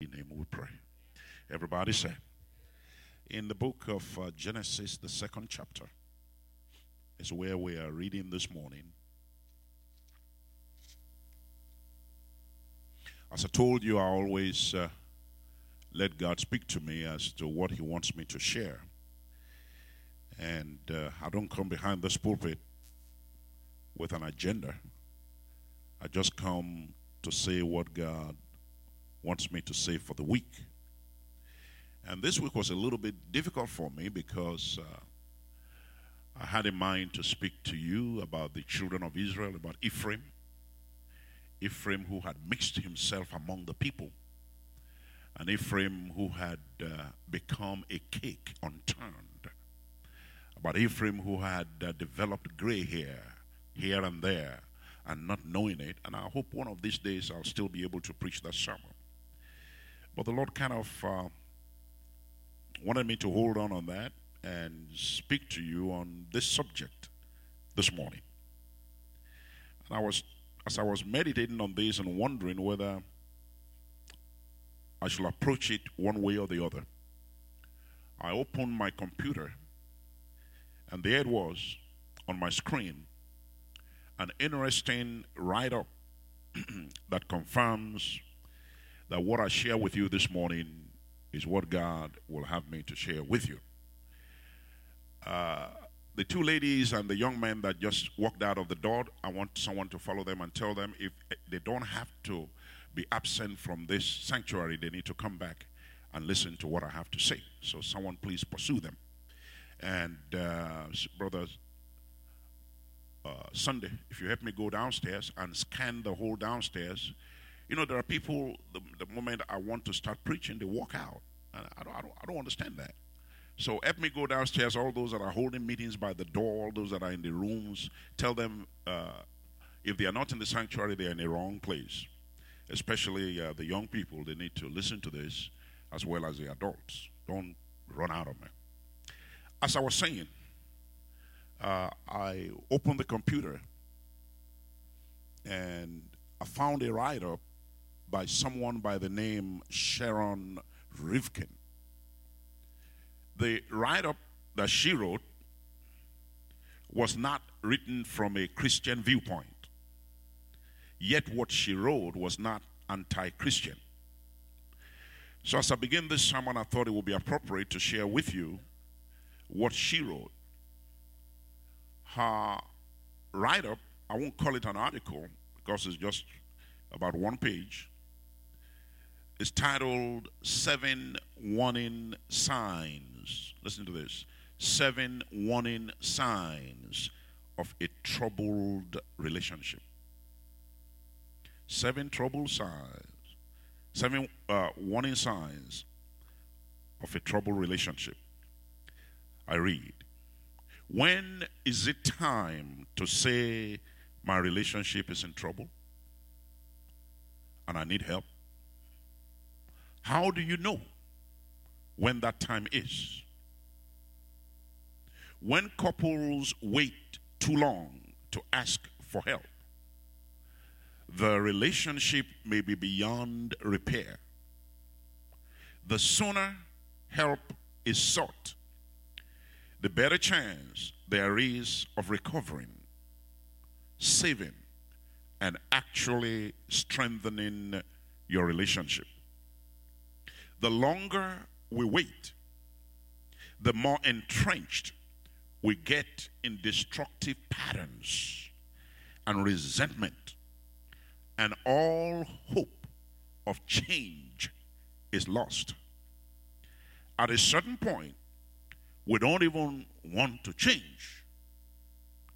Name we pray. Everybody say. In the book of uh, Genesis, the second chapter, is where we are reading this morning. As I told you, I always uh, let God speak to me as to what He wants me to share. And uh, I don't come behind this pulpit with an agenda. I just come to say what God wants me to say for the week. And this week was a little bit difficult for me because uh, I had in mind to speak to you about the children of Israel, about Ephraim. Ephraim, who had mixed himself among the people, and Ephraim, who had uh, become a cake unturned. About Ephraim, who had uh, developed gray hair here and there and not knowing it. And I hope one of these days I'll still be able to preach that sermon. But the Lord kind of uh, wanted me to hold on on that and speak to you on this subject this morning. And I was, as I was meditating on this and wondering whether I should approach it one way or the other, I opened my computer, and there it was on my screen an interesting write up that confirms that what I share with you this morning is what God will have me to share with you. Uh, the two ladies and the young man that just walked out of the door, I want someone to follow them and tell them if they don't have to be absent from this sanctuary, they need to come back and listen to what I have to say. So, someone please pursue them. And, uh, brothers, uh, Sunday, if you help me go downstairs and scan the whole downstairs, you know, there are people, the, the moment I want to start preaching, they walk out. I don't, I, don't, I don't understand that. So help me go downstairs, all those that are holding meetings by the door, all those that are in the rooms, tell them uh, if they are not in the sanctuary, they are in the wrong place. Especially uh, the young people, they need to listen to this as well as the adults. Don't run out of me. As I was saying, uh, I opened the computer and I found a write up by someone by the name Sharon Rivkin. The write up that she wrote was not written from a Christian viewpoint. Yet, what she wrote was not anti Christian. So, as I begin this sermon, I thought it would be appropriate to share with you what she wrote. Her write up, I won't call it an article because it's just about one page, is titled Seven Warning Signs. Listen to this Seven Warning Signs of a Troubled Relationship. Seven troubled signs, seven uh, warning signs of a troubled relationship. I read. When is it time to say my relationship is in trouble and I need help? How do you know when that time is? When couples wait too long to ask for help, the relationship may be beyond repair. The sooner help is sought, the better chance there is of recovering, saving, and actually strengthening your relationship the longer we wait, the more entrenched we get in destructive patterns and resentment, and all hope of change is lost. At a certain point, we don't even want to change,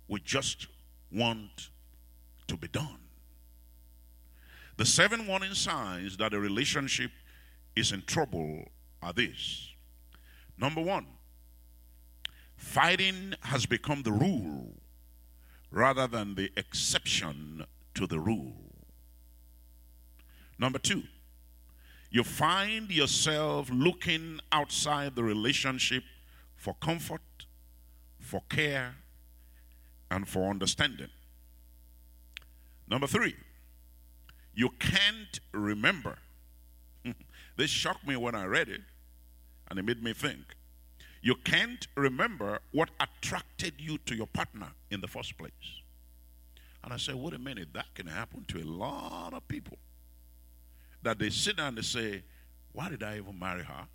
we just want to be done. The seven warning signs that a relationship is in trouble are these. Number one, fighting has become the rule rather than the exception to the rule. Number two, you find yourself looking outside the relationship for comfort, for care, and for understanding. Number three, you can't remember This shocked me when I read it, and it made me think. You can't remember what attracted you to your partner in the first place. And I said, wait a minute, that can happen to a lot of people. That they sit down and they say, why did I even marry her?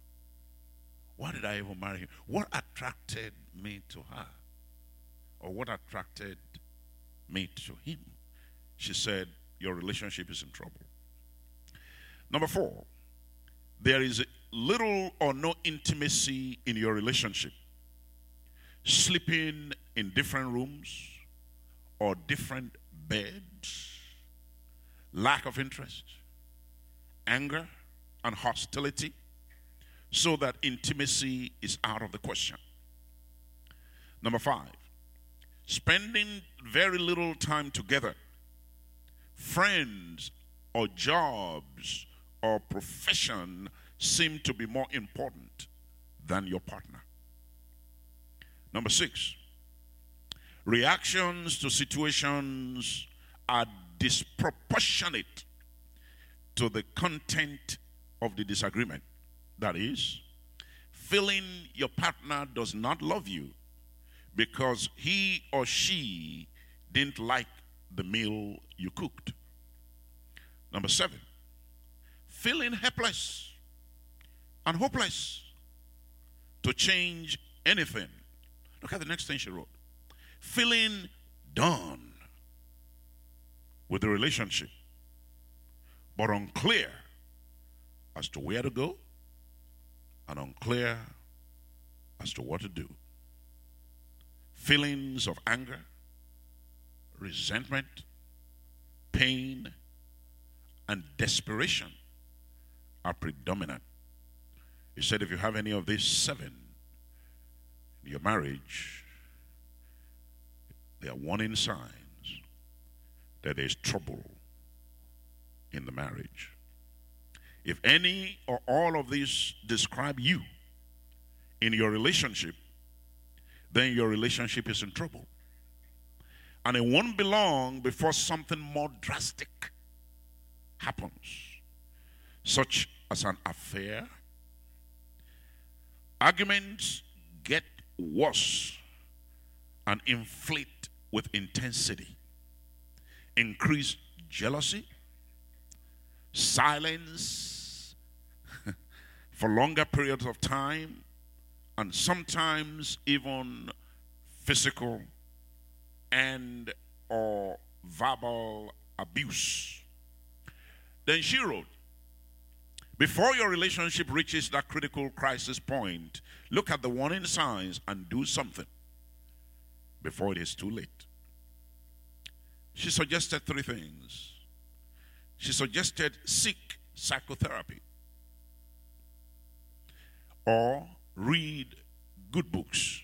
Why did I even marry him? What attracted me to her? Or what attracted me to him? She said, Your relationship is in trouble. Number four, there is little or no intimacy in your relationship. Sleeping in different rooms or different beds, lack of interest, anger, and hostility, so that intimacy is out of the question. Number five, spending very little time together. Friends or jobs or profession seem to be more important than your partner. Number six, reactions to situations are disproportionate to the content of the disagreement. That is, feeling your partner does not love you because he or she didn't like the meal you cooked. Number seven, feeling helpless and hopeless to change anything. Look at the next thing she wrote. Feeling done with the relationship, but unclear as to where to go and unclear as to what to do. Feelings of anger, resentment, pain, and desperation are predominant. He said, if you have any of these seven in your marriage, they are warning signs that there's trouble in the marriage. If any or all of these describe you in your relationship, then your relationship is in trouble. And it won't be long before something more drastic happens, such as an affair. Arguments get worse and inflate with intensity, increase jealousy, silence for longer periods of time and sometimes even physical and or verbal abuse. Then she wrote, before your relationship reaches that critical crisis point, look at the warning signs and do something before it is too late. She suggested three things. She suggested seek psychotherapy or read good books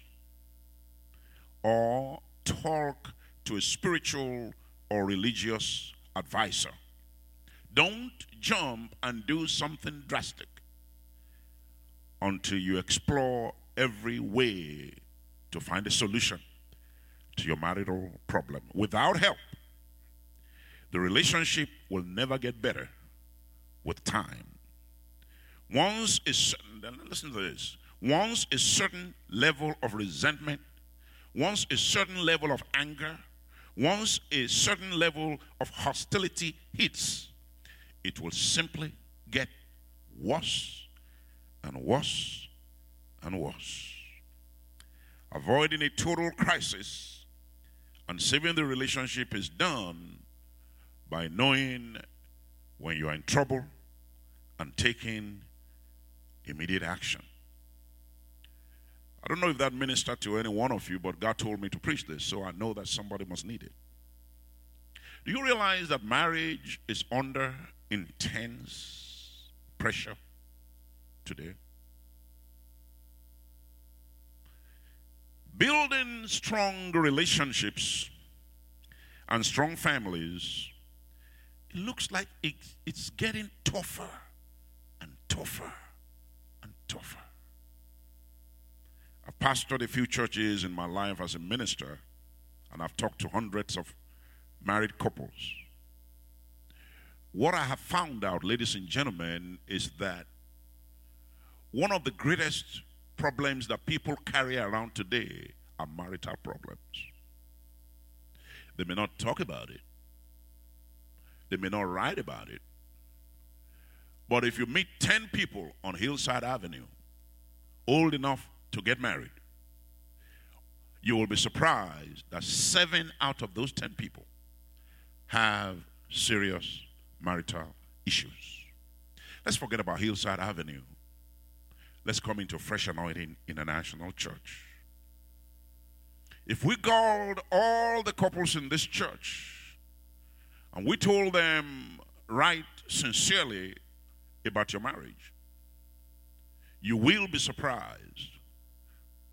or talk to a spiritual or religious advisor. Don't jump and do something drastic until you explore every way to find a solution to your marital problem. Without help, the relationship will never get better with time. Once a certain, listen to this. Once a certain level of resentment, once a certain level of anger, once a certain level of hostility hits, it will simply get worse and worse and worse. Avoiding a total crisis and saving the relationship is done by knowing when you are in trouble and taking immediate action. I don't know if that ministered to any one of you, but God told me to preach this, so I know that somebody must need it. Do you realize that marriage is under intense pressure today? Building strong relationships and strong families, it looks like it's getting tougher and tougher and tougher. I've pastored a few churches in my life as a minister, and I've talked to hundreds of married couples. What I have found out, ladies and gentlemen, is that one of the greatest problems that people carry around today are marital problems. They may not talk about it, they may not write about it. But if you meet 10 people on Hillside Avenue old enough to get married, you will be surprised that seven out of those 10 people have serious marital issues. Let's forget about Hillside Avenue. Let's come into Fresh Anointing International Church. If we called all the couples in this church and we told them right sincerely about your marriage, you will be surprised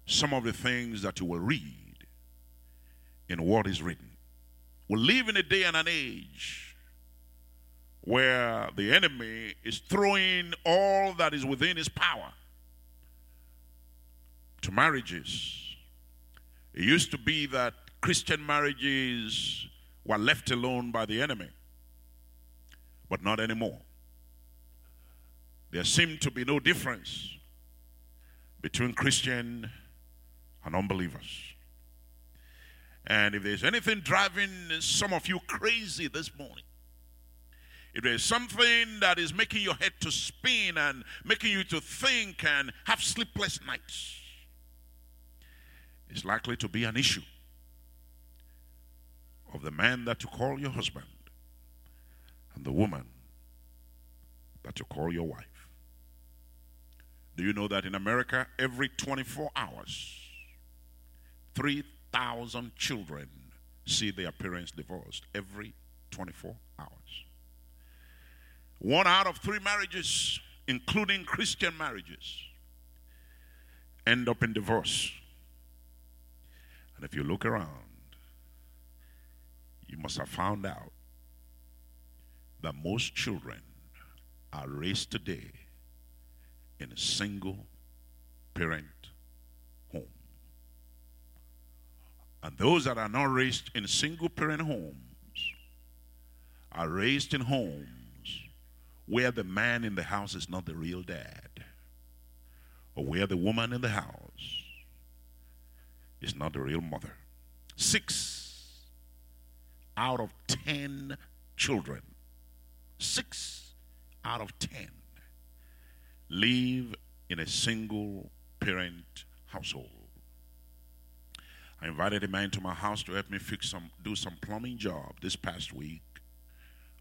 some of the things that you will read in what is written. We live in a day and an age where the enemy is throwing all that is within his power to marriages. It used to be that Christian marriages were left alone by the enemy, but not anymore. There seemed to be no difference between Christian and unbelievers. And if there's anything driving some of you crazy this morning, if there's something that is making your head to spin and making you to think and have sleepless nights, it's likely to be an issue of the man that you call your husband and the woman that you call your wife. Do you know that in America, every 24 hours, 3,000 children see their parents divorced every 24 hours? One out of three marriages, including Christian marriages, end up in divorce. And if you look around, you must have found out that most children are raised today in a single parent home. And those that are not raised in single parent homes are raised in homes where the man in the house is not the real dad, or where the woman in the house is not the real mother. Six out of ten children, six out of ten live in a single parent household. I invited a man to my house to help me fix some, do some plumbing job this past week,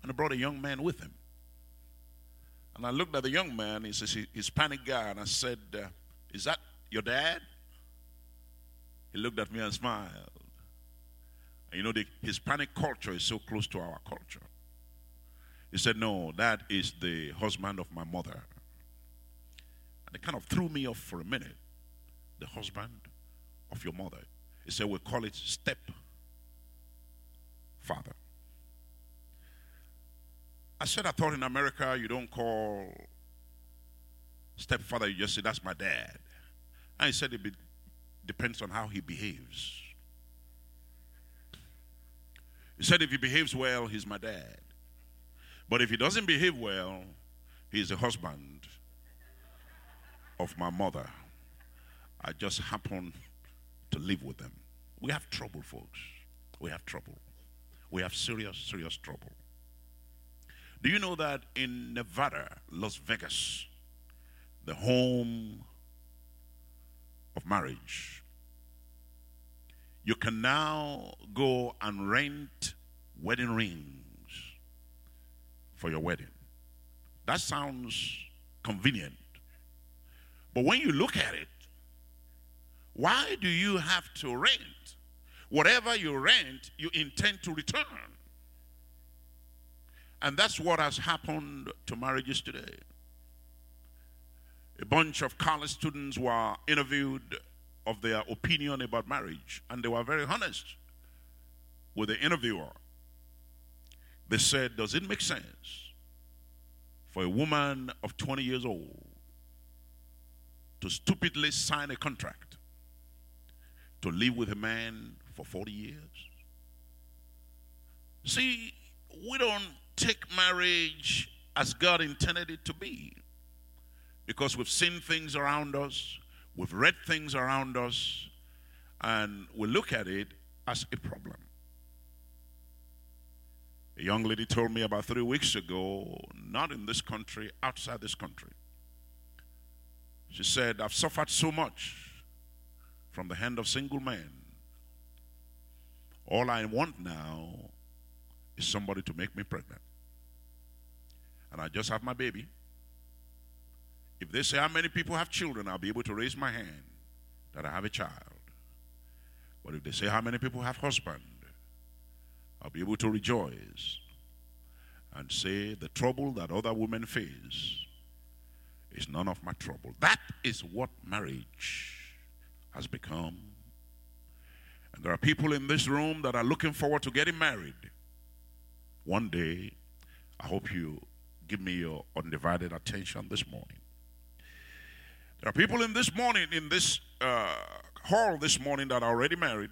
and I brought a young man with him. And I looked at the young man. He's a Hispanic guy, and I said, uh, "Is that your dad?" He looked at me and smiled. And you know, the Hispanic culture is so close to our culture. He said, No, that is the husband of my mother. And it kind of threw me off for a minute. The husband of your mother. He said, we call it step father. I said, I thought in America you don't call stepfather, you just say, that's my dad. And he said, it be, depends on how he behaves. He said, if he behaves well, he's my dad. But if he doesn't behave well, he's the husband of my mother. I just happen to live with them. We have trouble, folks. We have trouble. We have serious, serious trouble. Do you know that in Nevada, Las Vegas, the home of marriage, you can now go and rent wedding rings for your wedding. That sounds convenient. But when you look at it, why do you have to rent? Whatever you rent, you intend to return. And that's what has happened to marriages today. A bunch of college students were interviewed of their opinion about marriage, and they were very honest with the interviewer. They said, Does it make sense for a woman of 20 years old to stupidly sign a contract to live with a man for 40 years? See, we don't take marriage as God intended it to be. because we've seen things around us, we've read things around us, and we look at it as a problem. A young lady told me about three weeks ago, not in this country, outside this country. She said, I've suffered so much from the hand of single men. All I want now is somebody to make me pregnant. And I just have my baby. If they say how many people have children, I'll be able to raise my hand that I have a child. But if they say how many people have husband, I'll be able to rejoice and say the trouble that other women face is none of my trouble. That is what marriage has become. And there are people in this room that are looking forward to getting married. One day, I hope you give me your undivided attention this morning. There are people in this morning, in this uh, hall this morning, that are already married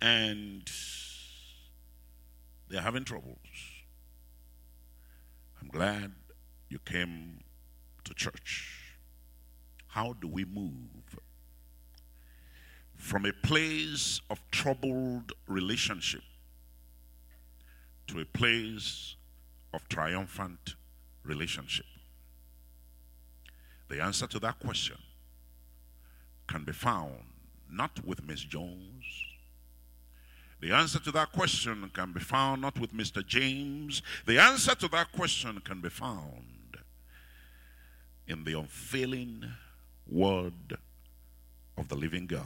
and they're having troubles. I'm glad you came to church. How do we move from a place of troubled relationship to a place of triumphant relationship? The answer to that question can be found not with Miss Jones. The answer to that question can be found not with Mr. James. The answer to that question can be found in the unfailing word of the living God.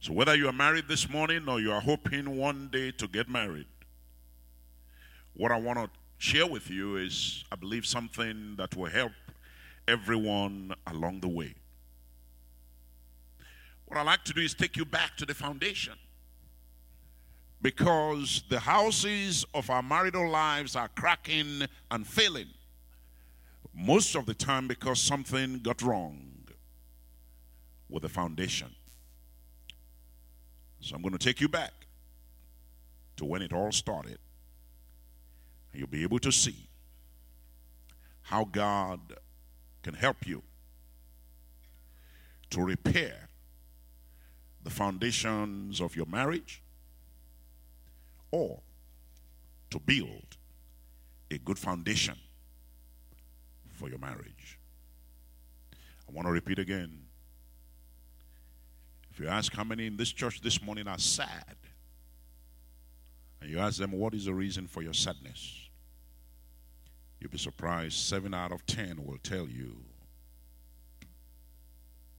So, whether you are married this morning or you are hoping one day to get married, what I want to share with you is, I believe, something that will help everyone along the way. What I like to do is take you back to the foundation. Because the houses of our marital lives are cracking and failing. Most of the time, because something got wrong with the foundation. So I'm going to take you back to when it all started. You'll be able to see how God can help you to repair the foundations of your marriage or to build a good foundation for your marriage. I want to repeat again. If you ask how many in this church this morning are sad, and you ask them, What is the reason for your sadness? You'll be surprised, seven out of ten will tell you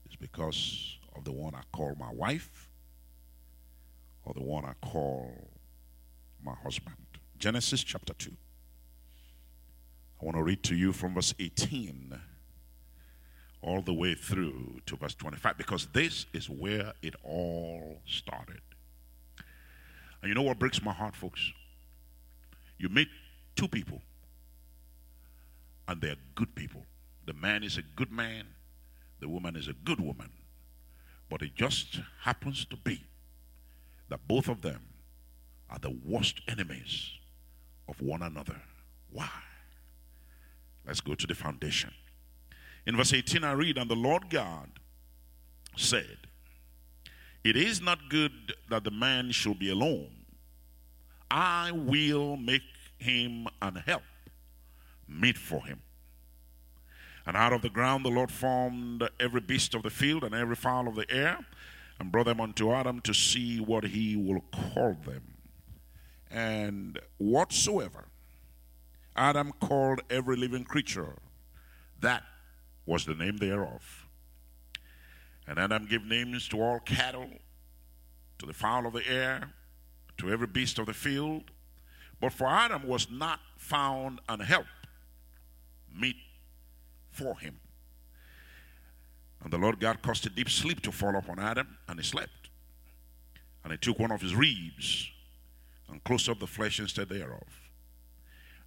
it's because of the one I call my wife or the one I call my husband. Genesis chapter 2. I want to read to you from verse 18 all the way through to verse 25 because this is where it all started. And you know what breaks my heart, folks? You meet two people and they're good people. The man is a good man, the woman is a good woman. But it just happens to be that both of them are the worst enemies of one another. Why? Let's go to the foundation. In verse 18, I read, And the Lord God said, It is not good that the man should be alone. I will make him an help meet for him. And out of the ground the Lord formed every beast of the field and every fowl of the air and brought them unto Adam to see what he will call them. And whatsoever Adam called every living creature, that was the name thereof. And Adam gave names to all cattle, to the fowl of the air, to every beast of the field. But for Adam was not found an help meet for him. And the Lord God caused a deep sleep to fall upon Adam, and he slept. And he took one of his ribs and closed up the flesh instead thereof.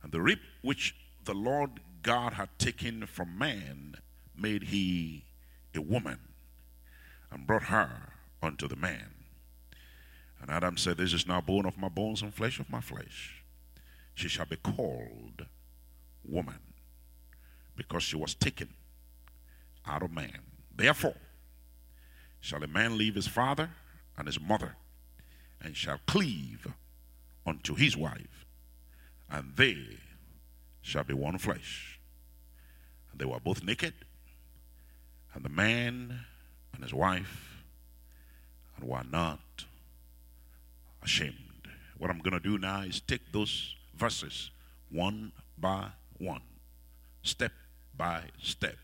And the rib which the Lord God had taken from man made he a woman and brought her unto the man. And Adam said, This is now bone of my bones and flesh of my flesh. She shall be called woman because she was taken out of man. Therefore, shall a man leave his father and his mother, and shall cleave unto his wife, and they shall be one flesh. And they were both naked, and the man and his wife, and were not ashamed. What I'm going to do now is take those verses one by one, step by step,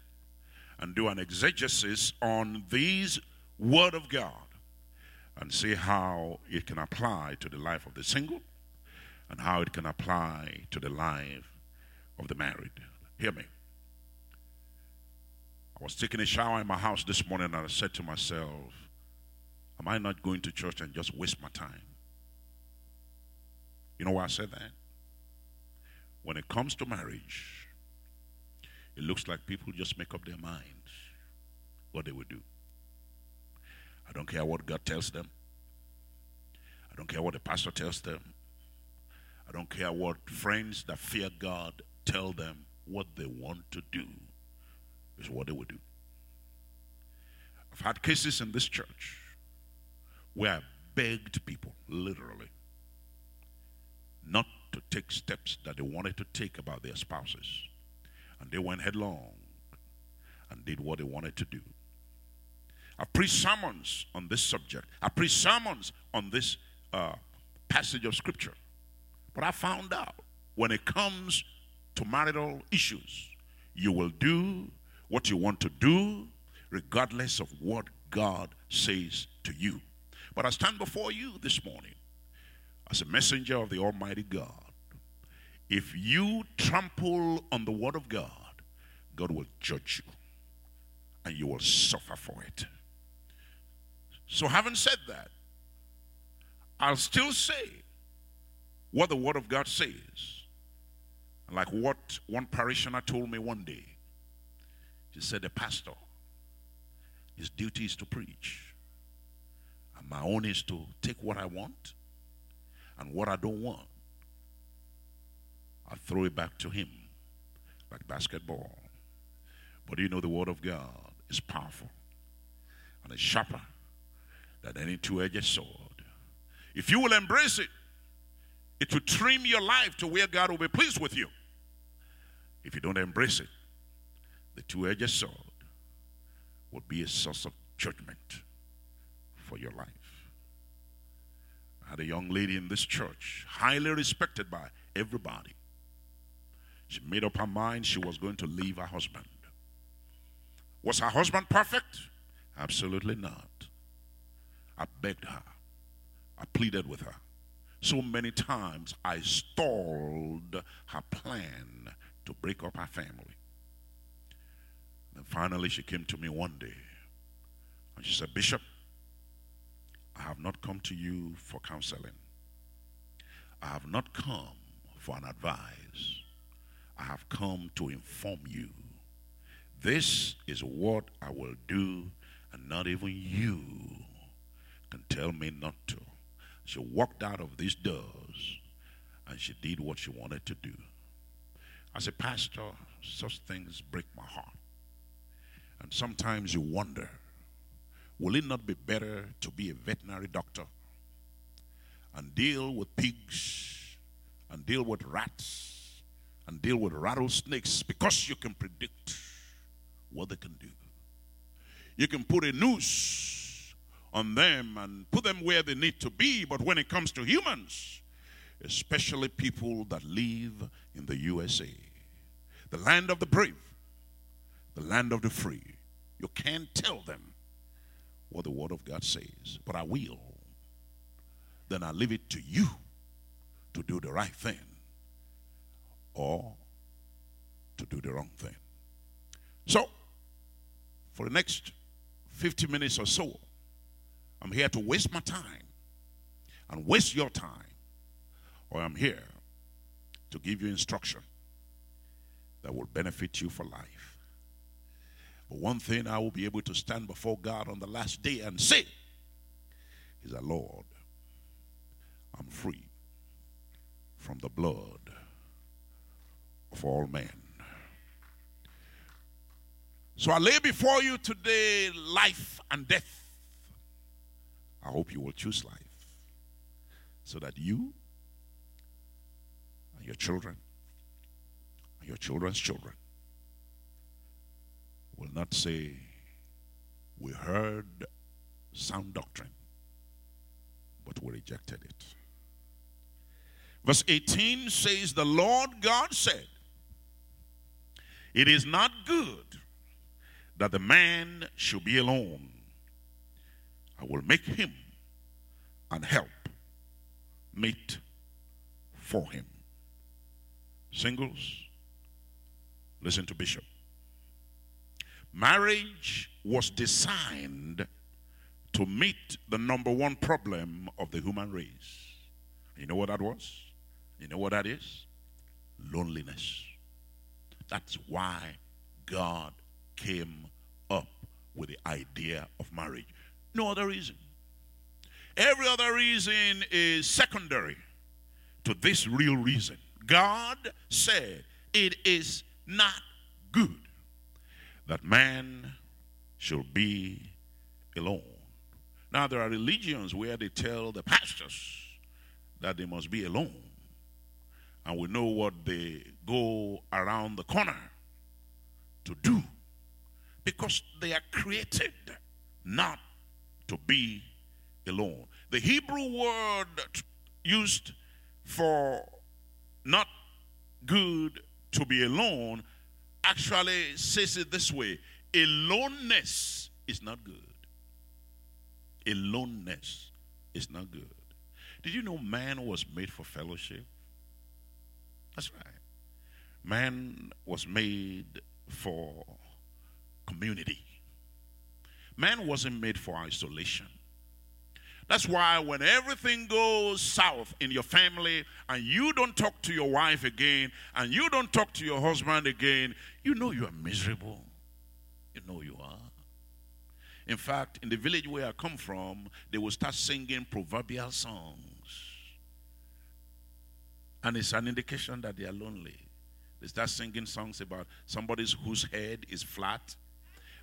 and do an exegesis on these Word of God and see how it can apply to the life of the single and how it can apply to the life of the married. Hear me. I was taking a shower in my house this morning and I said to myself, Am I not going to church and just waste my time? You know why I said that? When it comes to marriage, it looks like people just make up their minds what they will do. I don't care what God tells them. I don't care what the pastor tells them. I don't care what friends that fear God tell them what they want to do is what they will do. I've had cases in this church where I begged people, literally, not to take steps that they wanted to take about their spouses. And they went headlong and did what they wanted to do. I preached sermons on this subject. I preached sermons on this uh, passage of scripture. But I found out when it comes to marital issues, you will do what you want to do, regardless of what God says to you. But I stand before you this morning as a messenger of the Almighty God. If you trample on the Word of God, God will judge you and you will suffer for it. So, having said that, I'll still say what the Word of God says. Like what one parishioner told me one day. He said, The pastor, his duty is to preach. And my own is to take what I want and what I don't want. I throw it back to him like basketball. But you know, the Word of God is powerful and it's sharper than any two edged sword. If you will embrace it, it will trim your life to where God will be pleased with you. If you don't embrace it, the two edged sword will be a source of judgment for your life. I had a young lady in this church, highly respected by everybody. She made up her mind she was going to leave her husband. Was her husband perfect? Absolutely not. I begged her. I pleaded with her. So many times I stalled her plan to break up her family. And finally she came to me one day and she said, Bishop, I have not come to you for counseling. I have not come for an advice. I have come to inform you. This is what I will do, and not even you can tell me not to. She walked out of these doors and she did what she wanted to do. As a pastor, such things break my heart. And sometimes you wonder will it not be better to be a veterinary doctor and deal with pigs and deal with rats and deal with rattlesnakes because you can predict what they can do? You can put a noose on them and put them where they need to be. But when it comes to humans, especially people that live in the USA, the land of the brave, the land of the free, you can't tell them what the Word of God says. But I will. Then I leave it to you to do the right thing or to do the wrong thing. So, for the next 50 minutes or so, I'm here to waste my time and waste your time, or I'm here to give you instruction that will benefit you for life. But one thing I will be able to stand before God on the last day and say is that, Lord, I'm free from the blood of all men. So I lay before you today life and death. I hope you will choose life so that you and your children and your children's children will not say, We heard sound doctrine, but we rejected it. Verse 18 says, The Lord God said, It is not good that the man should be alone. I will make him and help meet for him. Singles, listen to Bishop. Marriage was designed to meet the number one problem of the human race. You know what that was? You know what that is? Loneliness. That's why God came up with the idea of marriage. No other reason. Every other reason is secondary to this real reason. God said it is not good that man should be alone. Now, there are religions where they tell the pastors that they must be alone. And we know what they go around the corner to do because they are created not to be alone. The Hebrew word used for not good to be alone actually says it this way aloneness is not good. Aloneness is not good. Did you know man was made for fellowship? That's right. Man was made for community. Man wasn't made for isolation. That's why when everything goes south in your family and you don't talk to your wife again and you don't talk to your husband again, you know you are miserable. You know you are. In fact, in the village where I come from, they will start singing proverbial songs. And it's an indication that they are lonely. They start singing songs about somebody whose head is flat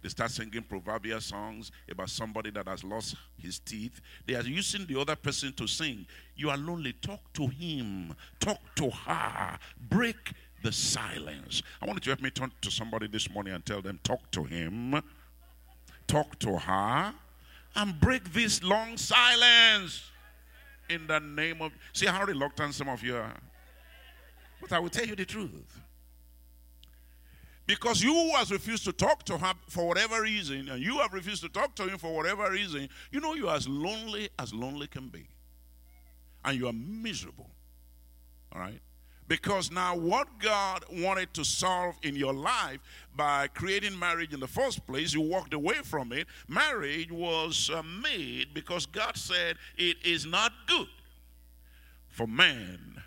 they start singing proverbial songs about somebody that has lost his teeth. They are using the other person to sing. You are lonely. Talk to him. Talk to her. Break the silence. I want you to help me turn to somebody this morning and tell them, talk to him. Talk to her. And break this long silence. In the name of. See how reluctant some of you are. But I will tell you the truth. Because you has refused to talk to her for whatever reason, and you have refused to talk to him for whatever reason, you know you're as lonely as lonely can be. And you are miserable. All right? Because now, what God wanted to solve in your life by creating marriage in the first place, you walked away from it. Marriage was uh, made because God said it is not good for man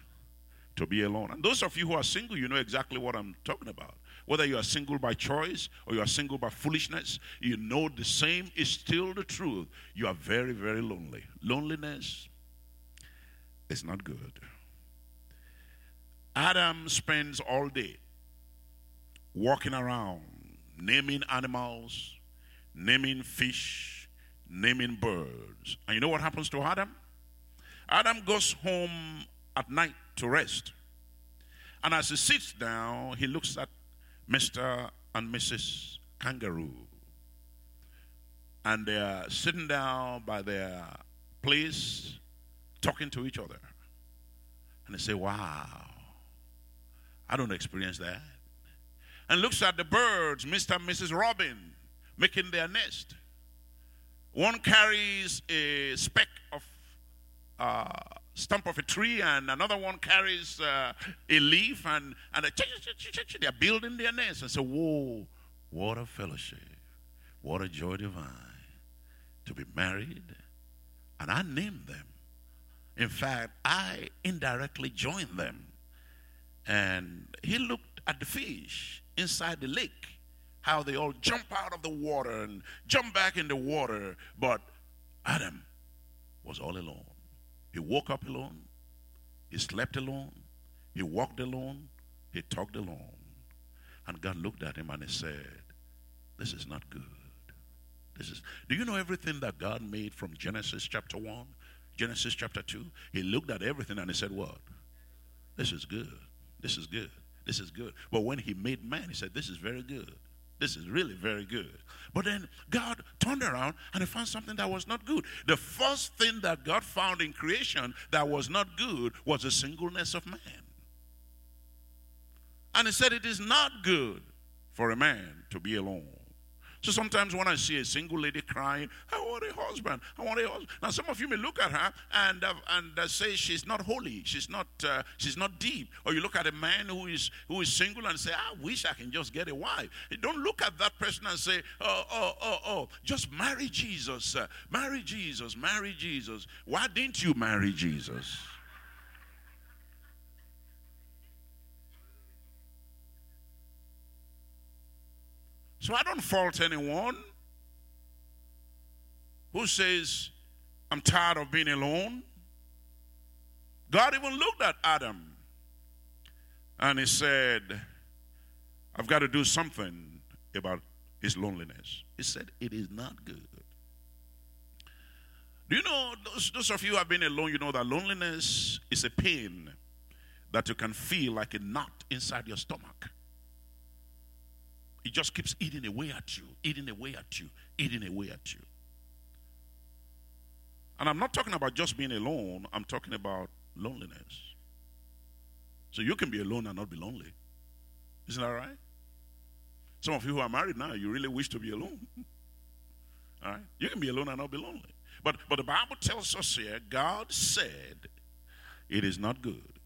to be alone. And those of you who are single, you know exactly what I'm talking about. Whether you are single by choice or you are single by foolishness, you know the same is still the truth. You are very, very lonely. Loneliness is not good. Adam spends all day walking around, naming animals, naming fish, naming birds. And you know what happens to Adam? Adam goes home at night to rest. And as he sits down, he looks at Mr. and Mrs. Kangaroo. And they are sitting down by their place talking to each other. And they say, Wow, I don't experience that. And looks at the birds, Mr. and Mrs. Robin, making their nest. One carries a speck of uh, stump of a tree, and another one carries uh, a leaf, and, and they're building their nest. And so, whoa, what a fellowship. What a joy divine to be married. And I named them. In fact, I indirectly joined them. And he looked at the fish inside the lake, how they all jump out of the water and jump back in the water. But Adam was all alone. He woke up alone. He slept alone. He walked alone. He talked alone. And God looked at him and he said, this is not good. This is do you know everything that God made from Genesis chapter 1, Genesis chapter 2? He looked at everything and he said, What? This is good. This is good. This is good. But when he made man, he said, This is very good. This is really very good. But then God turned around and he found something that was not good. The first thing that God found in creation that was not good was the singleness of man. And he said, It is not good for a man to be alone. So sometimes when I see a single lady crying, I want a husband, I want a husband. Now some of you may look at her and uh, and uh, say she's not holy, she's not uh, she's not deep. Or you look at a man who is who is single and say, I wish I can just get a wife. Don't look at that person and say, oh oh oh oh, just marry Jesus, marry Jesus, marry Jesus. Why didn't you marry Jesus? So I don't fault anyone who says, I'm tired of being alone. God even looked at Adam and he said, I've got to do something about his loneliness. He said, It is not good. Do you know, those, those of you who have been alone, you know that loneliness is a pain that you can feel like a knot inside your stomach. It just keeps eating away at you, eating away at you, eating away at you. And I'm not talking about just being alone, I'm talking about loneliness. So you can be alone and not be lonely. Isn't that right? Some of you who are married now, you really wish to be alone. All right? You can be alone and not be lonely. But, but the Bible tells us here God said it is not good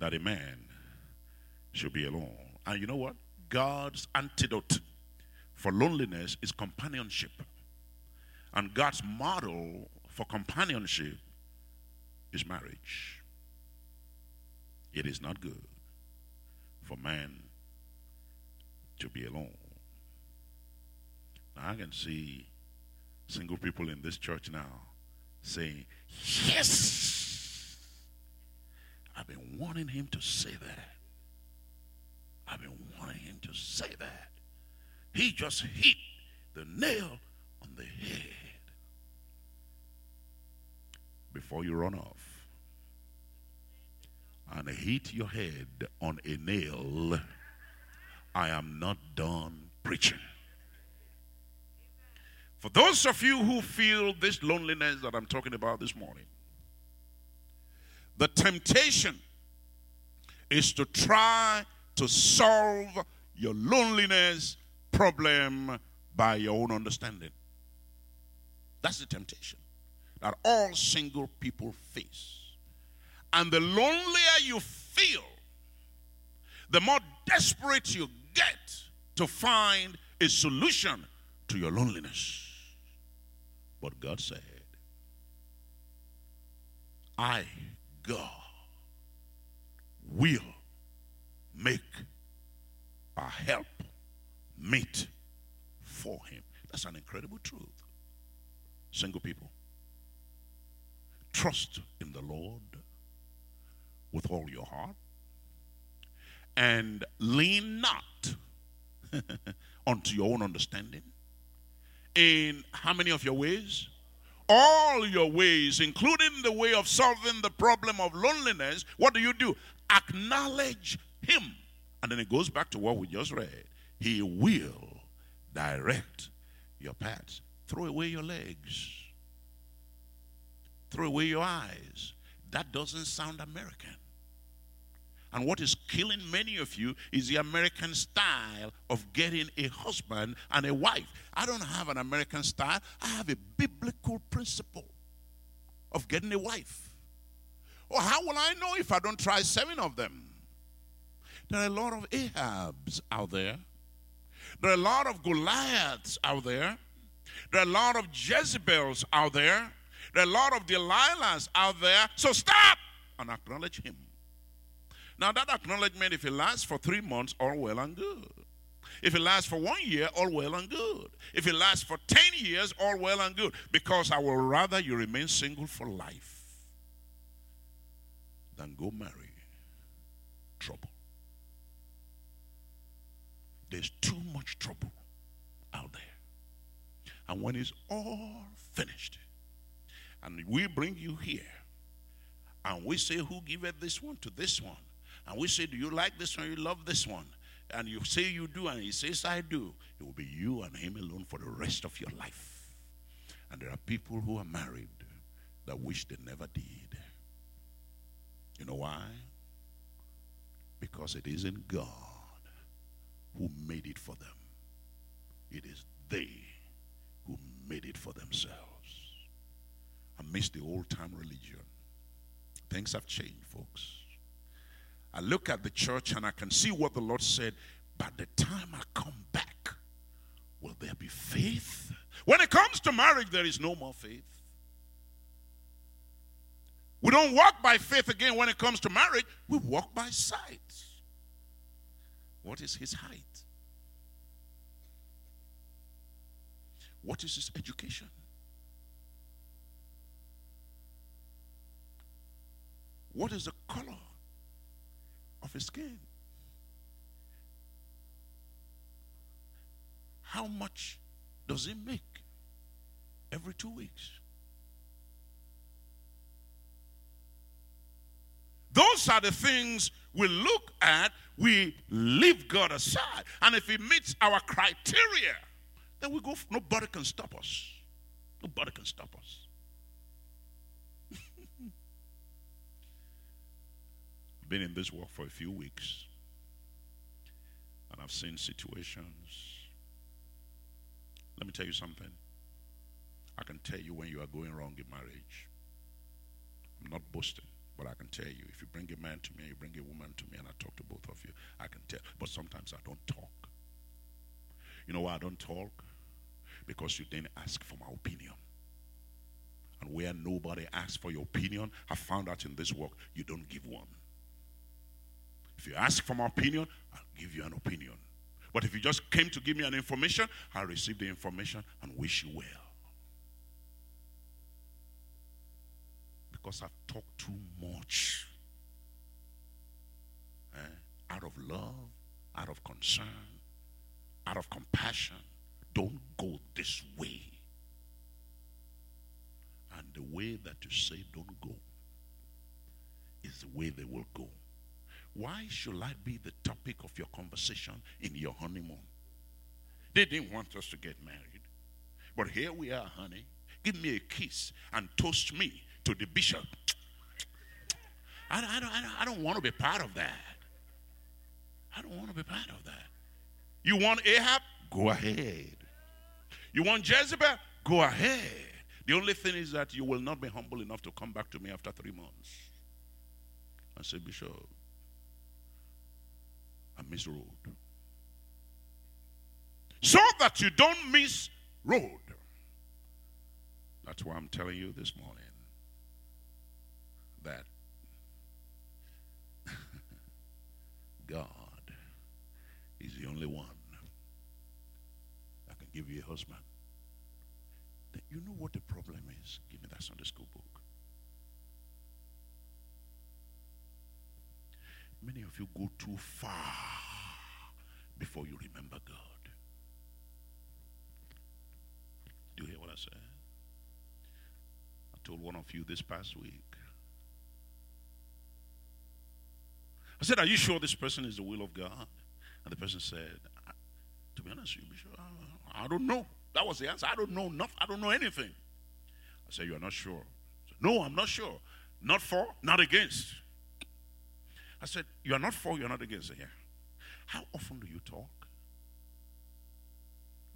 that a man should be alone. And you know what? God's antidote for loneliness is companionship. And God's model for companionship is marriage. It is not good for man to be alone. Now, I can see single people in this church now saying, Yes! I've been wanting him to say that. I've been wanting him to say that. He just hit the nail on the head. Before you run off and hit your head on a nail, I am not done preaching. For those of you who feel this loneliness that I'm talking about this morning, the temptation is to try to solve your loneliness problem by your own understanding. That's the temptation that all single people face. And the lonelier you feel, the more desperate you get to find a solution to your loneliness. But God said, I, God, will make a help meet for him. That's an incredible truth. Single people, trust in the Lord with all your heart and lean not unto your own understanding. In how many of your ways? All your ways, including the way of solving the problem of loneliness, what do you do? Acknowledge him. And then it goes back to what we just read. He will direct your paths. Throw away your legs. Throw away your eyes. That doesn't sound American. And what is killing many of you is the American style of getting a husband and a wife. I don't have an American style, I have a biblical principle of getting a wife. Or how will I know if I don't try seven of them? There are a lot of Ahabs out there. There are a lot of Goliaths out there. There are a lot of Jezebels out there. There are a lot of Delilahs out there. So stop and acknowledge him. Now, that acknowledgement, if it lasts for three months, all well and good. If it lasts for one year, all well and good. If it lasts for 10 years, all well and good. Because I will rather you remain single for life than go marry trouble. There's too much trouble out there. And when it's all finished, and we bring you here, and we say, Who giveth this one to this one? And we say, Do you like this one? You love this one? And you say you do, and he says, I do. It will be you and him alone for the rest of your life. And there are people who are married that wish they never did. You know why? Because it isn't God who made it for them, it is they who made it for themselves. Amidst the old time religion, things have changed, folks. I look at the church and I can see what the Lord said. By the time I come back, will there be faith? When it comes to marriage, there is no more faith. We don't walk by faith again when it comes to marriage, we walk by sight. What is his height? What is his education? What is the color of his skin? How much does he make every two weeks? Those are the things we look at, we leave God aside. And if He meets our criteria, then we go, nobody can stop us. Nobody can stop us. I've been in this work for a few weeks, and I've seen situations. Let me tell you something. I can tell you when you are going wrong in marriage. I'm not boasting. But I can tell you, if you bring a man to me and you bring a woman to me and I talk to both of you, I can tell. But sometimes I don't talk. You know why I don't talk? Because you didn't ask for my opinion. And where nobody asks for your opinion, I found out in this work, you don't give one. If you ask for my opinion, I'll give you an opinion. But if you just came to give me an information, I'll receive the information and wish you well. Because I've talked too much. Eh? Out of love, out of concern, out of compassion. Don't go this way. And the way that you say don't go is the way they will go. Why should I be the topic of your conversation in your honeymoon? They didn't want us to get married. But here we are, honey. Give me a kiss and toast me to the bishop. I, I, don't, I, don't, I don't want to be part of that. I don't want to be part of that. You want Ahab? Go ahead. You want Jezebel? Go ahead. The only thing is that you will not be humble enough to come back to me after three months and say, Bishop, I miss road. So that you don't miss road. That's why I'm telling you this morning that God is the only one that can give you a husband. Then you know what the problem is? Give me that Sunday school book. Many of you go too far before you remember God. Do you hear what I said? I told one of you this past week I said, Are you sure this person is the will of God? And the person said, To be honest you, Bishop, I, I don't know. That was the answer. I don't know nothing. I don't know anything. I said, You are not sure? Said, no, I'm not sure. Not for, not against. I said, You are not for, you're not against. Said, yeah. How often do you talk?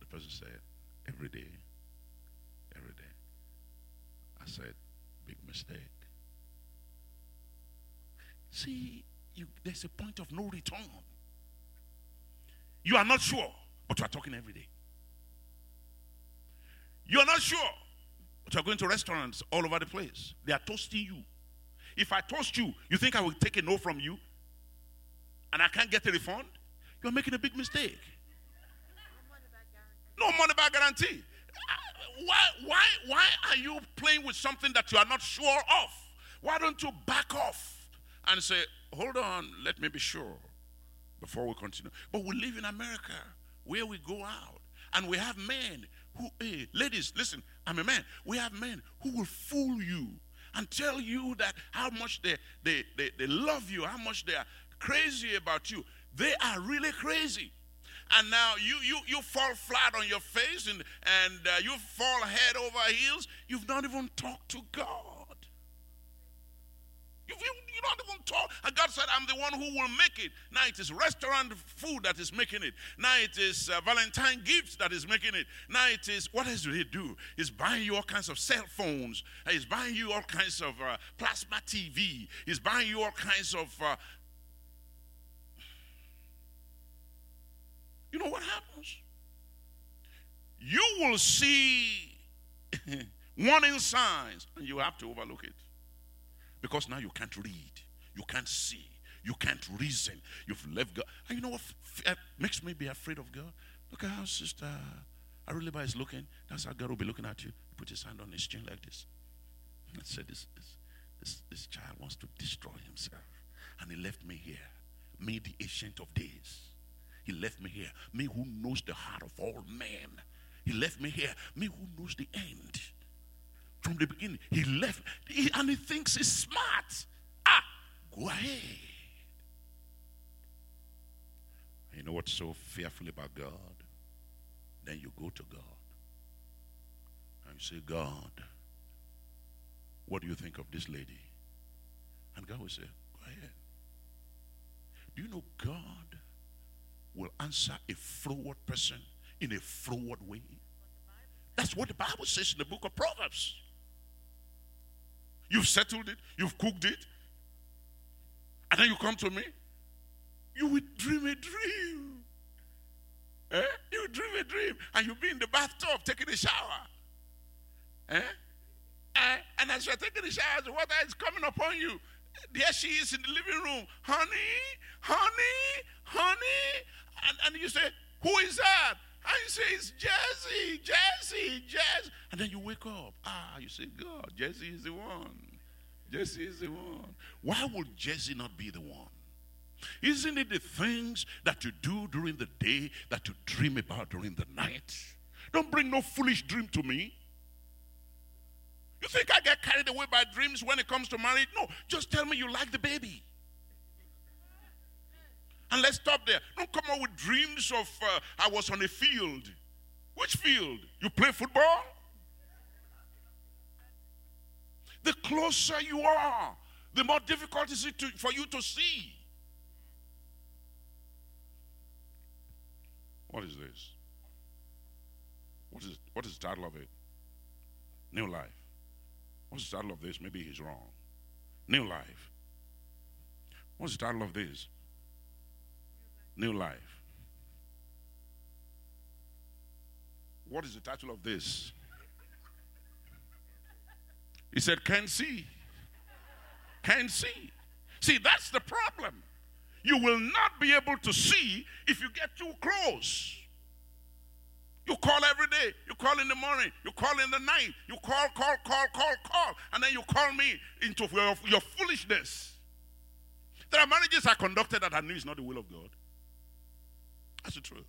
The person said, Every day. Every day. I said, Big mistake. See, you, there's a point of no return. You are not sure, but you are talking every day. You are not sure, but you are going to restaurants all over the place. They are toasting you. If I toast you, you think I will take a no from you and I can't get a refund? You're making a big mistake. No money back guarantee. Uh, why, why, why are you playing with something that you are not sure of? Why don't you back off and say, hold on, let me be sure before we continue. But we live in America where we go out And we have men who, hey, ladies, listen, I'm a man. We have men who will fool you and tell you that how much they, they, they, they love you, how much they are crazy about you. They are really crazy. And now you, you, you fall flat on your face and, and uh, you fall head over heels. You've not even talked to God. You, you, you don't even talk. And God said, I'm the one who will make it. Now it is restaurant food that is making it. Now it is uh, Valentine gifts that is making it. Now it is, what else do he do? He's buying you all kinds of cell phones. He's buying you all kinds of uh, plasma TV. He's buying you all kinds of. Uh, you know what happens? You will see warning signs and you have to overlook it. Because now you can't read, you can't see, you can't reason. You've left God. And you know what f- makes me be afraid of God? Look at how Sister Aruleba is looking. That's how God will be looking at you. He put his hand on his chin like this. And said, this, this, this, this child wants to destroy himself. And he left me here. Me, the ancient of days. He left me here. Me who knows the heart of all men. He left me here. Me who knows the end from the beginning. He left he, and he thinks he's smart. Ah, go ahead. You know what's so fearful about God? Then you go to God and you say, God, what do you think of this lady? And God will say, Go ahead. Do you know God will answer a forward person in a forward way? That's what the Bible says in the book of Proverbs. You've settled it, you've cooked it, and then you come to me. You will dream a dream. Eh? You dream a dream, and you'll be in the bathtub taking a shower. Eh? eh? And as you're taking a shower, the water is coming upon you. There she is in the living room. Honey, honey, honey. And, and you say, Who is that? And you say, It's Jesse, Jesse, Jesse. And then you wake up. Ah, you say, God, Jesse is the one. Jesse is the one. Why would Jesse not be the one? Isn't it the things that you do during the day that you dream about during the night? Don't bring no foolish dream to me. You think I get carried away by dreams when it comes to marriage? No, just tell me you like the baby. And let's stop there. Don't come up with dreams of uh, I was on a field. Which field? You play football? The closer you are, the more difficult is it to, for you to see. What is this? What is, what is the title of it? New life. What's the title of this? Maybe he's wrong. New life. What's the title of this? New life. What is the title of this? He said, Can't see. Can't see. See, that's the problem. You will not be able to see if you get too close. You call every day. You call in the morning. You call in the night. You call, call, call, call, call. And then you call me into your, your foolishness. There are marriages are conducted that I knew is not the will of God. That's the truth.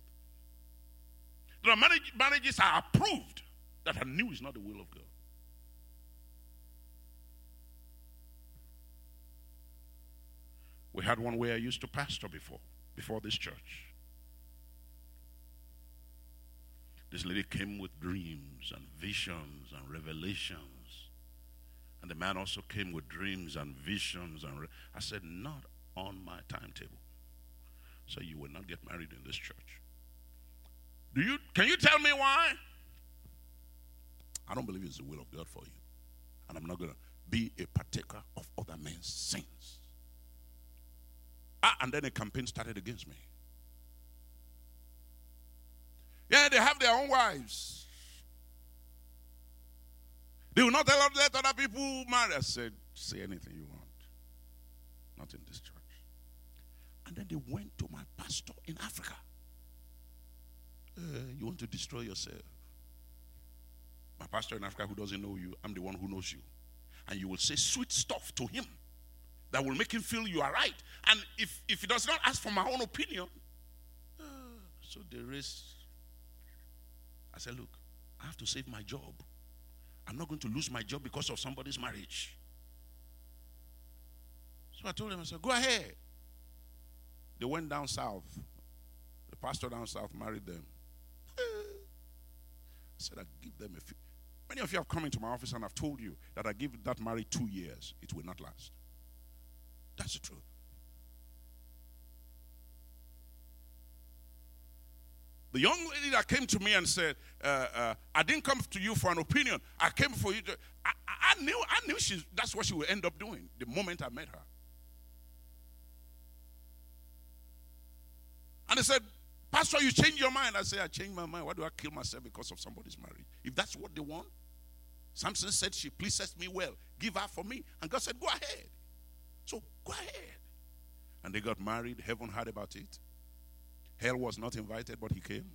There are marriages are approved that I knew is not the will of God. We had one where I used to pastor before, before this church. This lady came with dreams and visions and revelations. And the man also came with dreams and visions. And I said, Not on my timetable. So you will not get married in this church. Do you can you tell me why? I don't believe it's the will of God for you. And I'm not gonna be a partaker of other men's sins. Ah, and then a campaign started against me. Yeah, they have their own wives. They will not let other people marry. I said, say anything you want. Not in this church. And then they went to my pastor in Africa. Uh, you want to destroy yourself. My pastor in Africa who doesn't know you, I'm the one who knows you. And you will say sweet stuff to him that will make him feel you are right. And if, if he does not ask for my own opinion, uh, so there is I said, Look, I have to save my job. I'm not going to lose my job because of somebody's marriage. So I told him, I said, Go ahead. They went down south. The pastor down south married them. I said, I give them a few. Many of you have come into my office and I've told you that I give that marriage two years. It will not last. That's the truth. The young lady that came to me and said, uh, uh, "I didn't come to you for an opinion. I came for you to." I, I knew, I knew she. That's what she would end up doing the moment I met her. And they said, Pastor, you changed your mind. I said, I changed my mind. Why do I kill myself because of somebody's marriage? If that's what they want, Samson said, She pleases me well. Give her for me. And God said, Go ahead. So go ahead. And they got married. Heaven heard about it. Hell was not invited, but he came.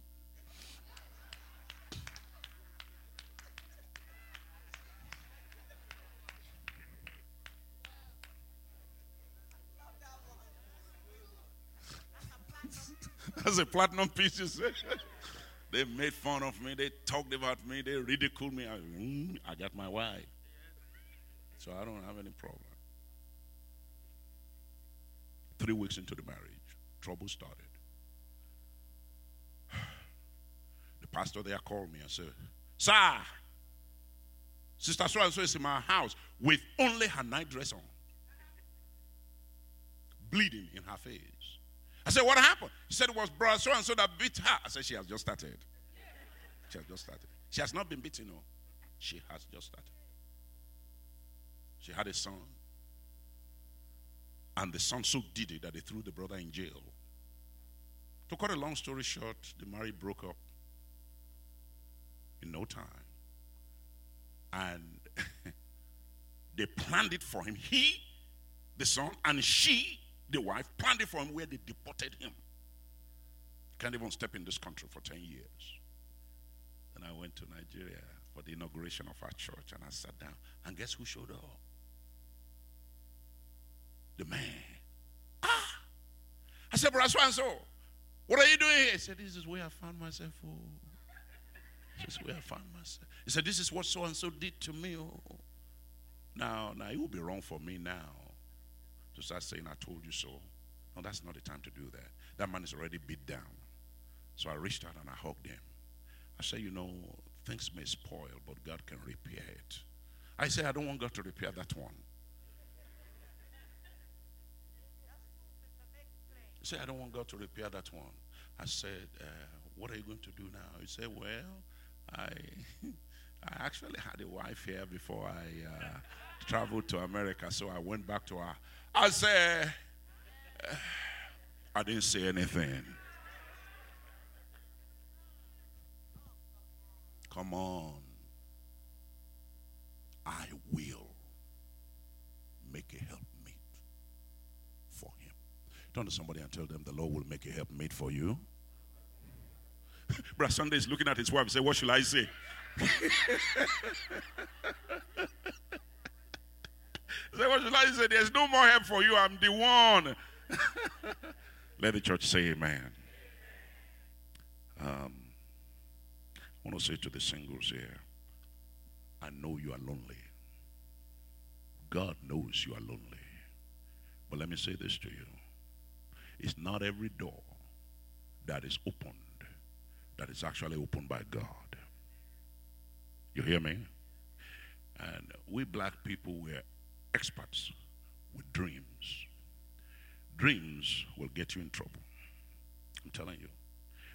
That's a platinum piece, you say. they made fun of me. They talked about me. They ridiculed me. I, mm, I got my wife. So I don't have any problem. Three weeks into the marriage, trouble started. The pastor there called me and said, Sir, Sister so and so is in my house with only her nightdress on, bleeding in her face. I said, What happened? He said it was brother so and so that beat her. I said, She has just started. She has just started. She has not been beaten, no. She has just started. She had a son. And the son so did it that they threw the brother in jail. To cut a long story short, the marriage broke up in no time. And they planned it for him. He, the son, and she, the wife planned it for him where they deported him. Can't even step in this country for 10 years. Then I went to Nigeria for the inauguration of our church and I sat down. And guess who showed up? The man. Ah! I said, Brother so and so, what are you doing here? He said, This is where I found myself. Oh. This is where I found myself. He said, This is what so and so did to me. Oh. Now, now, it would be wrong for me now to start saying, I told you so. No, that's not the time to do that. That man is already beat down. So I reached out and I hugged him. I said, You know, things may spoil, but God can repair it. I said, I don't want God to repair that one. Said, I don't want God to repair that one. I said, uh, What are you going to do now? He said, Well, I, I actually had a wife here before I uh, traveled to America, so I went back to her. I said, I didn't say anything. Come on. I will make a him. Turn to somebody and tell them the Lord will make a help helpmate for you. Brother Sunday is looking at his wife and say, What should I say? Say, what should I say? There's no more help for you. I'm the one. Let the church say amen. Um, I want to say to the singles here, I know you are lonely. God knows you are lonely. But let me say this to you. It's not every door that is opened that is actually opened by God. You hear me? And we black people, we're experts with dreams. Dreams will get you in trouble. I'm telling you.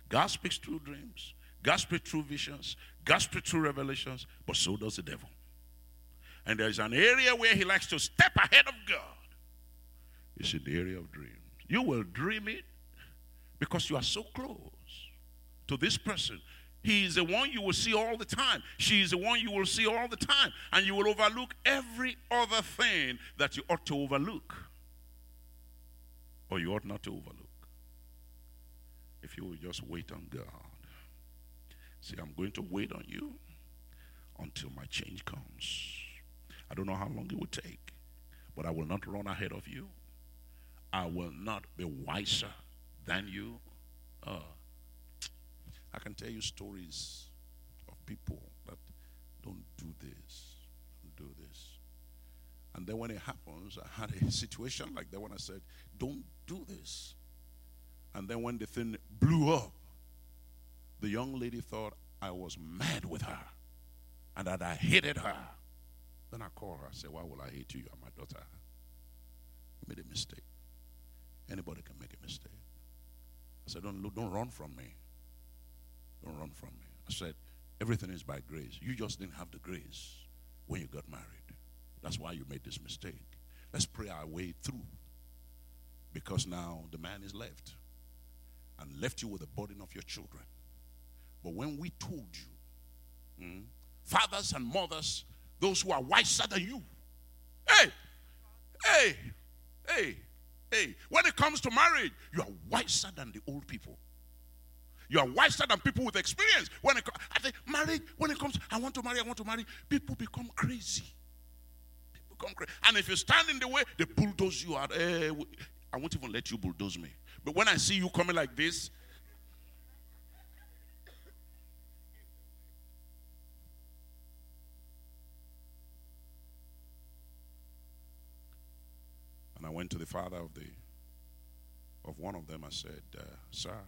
God speaks through dreams, God speaks through visions, God speaks through revelations, but so does the devil. And there's an area where he likes to step ahead of God. It's in the area of dreams. You will dream it because you are so close to this person. He is the one you will see all the time. She is the one you will see all the time. And you will overlook every other thing that you ought to overlook. Or you ought not to overlook. If you will just wait on God. See, I'm going to wait on you until my change comes. I don't know how long it will take, but I will not run ahead of you. I will not be wiser than you. Uh, I can tell you stories of people that don't do this, don't do this. And then when it happens, I had a situation like that when I said, don't do this. And then when the thing blew up, the young lady thought I was mad with her and that I hated her. Then I called her. I said, Why will I hate you? You are my daughter. You made a mistake. Anybody can make a mistake. I said, Don't, don't run from me. Don't run from me. I said, Everything is by grace. You just didn't have the grace when you got married. That's why you made this mistake. Let's pray our way through. Because now the man is left and left you with the burden of your children. But when we told you, hmm, fathers and mothers, those who are wiser than you, hey, hey, hey, hey, when it comes to marriage, you are wiser than the old people. You are wiser than people with experience. When it, I think marriage, when it comes, I want to marry, I want to marry, people become crazy. People become crazy. And if you stand in the way, they bulldoze you out. Hey, I won't even let you bulldoze me. But when I see you coming like this, I went to the father of the of one of them. I said, uh, "Sir,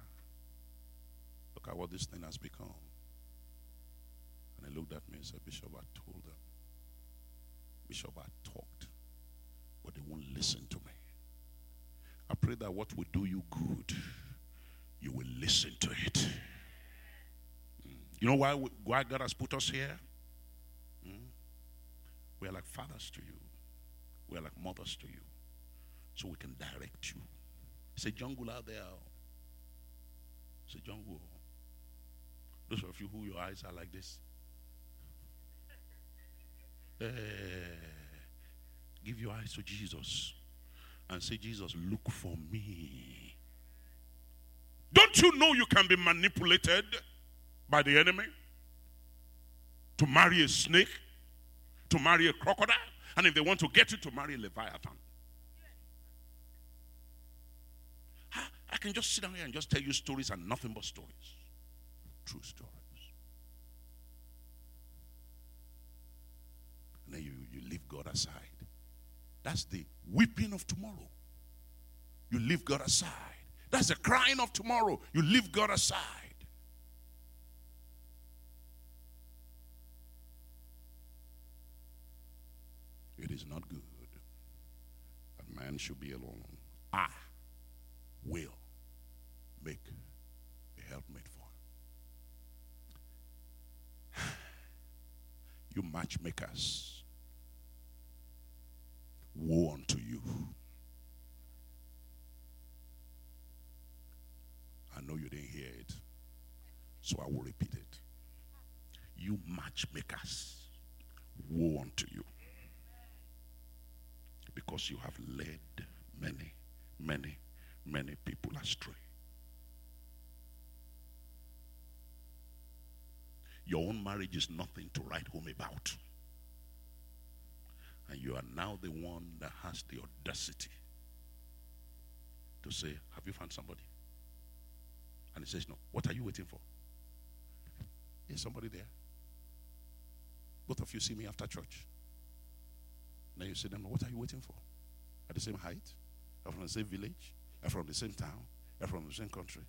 look at what this thing has become." And he looked at me and said, "Bishop, I told them. Bishop, I talked, but they won't listen to me." I pray that what will do you good, you will listen to it. You know why, why God has put us here? Mm? We are like fathers to you, we are like mothers to you, so we can direct you. It's a jungle out there. It's a jungle. Those of you who your eyes are like this. Uh, give your eyes to Jesus and say, Jesus, look for me. Don't you know you can be manipulated by the enemy to marry a snake, to marry a crocodile, and if they want to get you to marry a leviathan? I can just sit down here and just tell you stories and nothing but stories. True stories. And then you, you leave God aside. That's the weeping of tomorrow. You leave God aside. That's the crying of tomorrow. You leave God aside. It is not good that man should be alone. I will make a helpmate for him. You matchmakers Woe unto you. I know you didn't hear it, so I will repeat it. You matchmakers, woe unto you. Because you have led many, many, many people astray. Your own marriage is nothing to write home about. And you are now the one that has the audacity to say, Have you found somebody? And he says, No. What are you waiting for? Is somebody there? Both of you see me after church. Now you say them, What are you waiting for? At the same height? Are from the same village? Are from the same town? Are from the same country?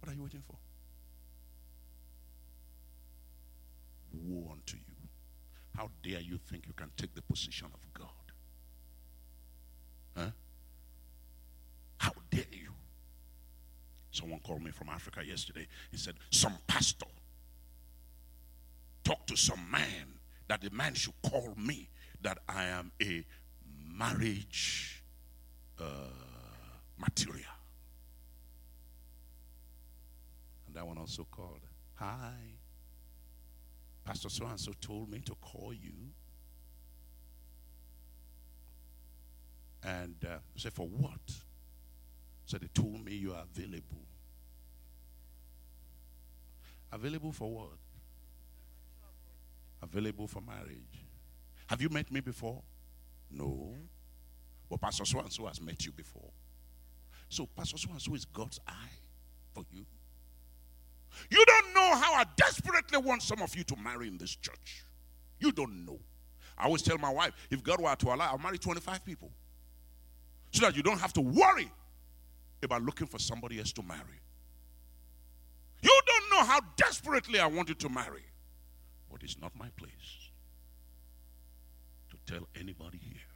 What are you waiting for? Woe unto you how dare you think you can take the position of God? Huh? How dare you? Someone called me from Africa yesterday. He said, Some pastor talked to some man that the man should call me that I am a marriage uh, material. And that one also called, Hi. Pastor so and so told me to call you. And uh, I said, For what? So they told me you are available. Available for what? Available for marriage. Have you met me before? No. But Pastor so and so has met you before. So Pastor so and so is God's eye for you. You don't know how I desperately want some of you to marry in this church. You don't know. I always tell my wife, if God were to allow, I'll marry 25 people. So that you don't have to worry about looking for somebody else to marry. You don't know how desperately I want you to marry. But it's not my place to tell anybody here.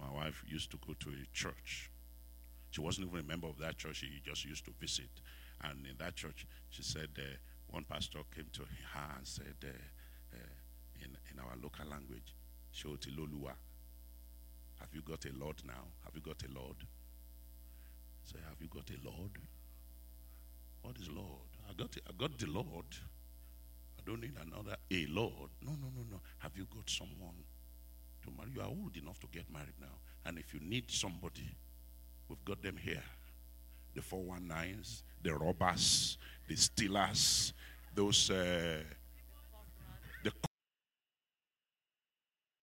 My wife used to go to a church. She wasn't even a member of that church, she just used to visit. And in that church, she said uh, one pastor came to her and said, uh, uh, in, in our local language, Shotilolua, have you got a Lord now? Have you got a Lord? Say, have you got a Lord? What is Lord? I got, I got the Lord. I don't need another a Lord. No, no, no, no. Have you got someone to marry? You are old enough to get married now. And if you need somebody, we've got them here. The 419s, the robbers, the stealers, those uh,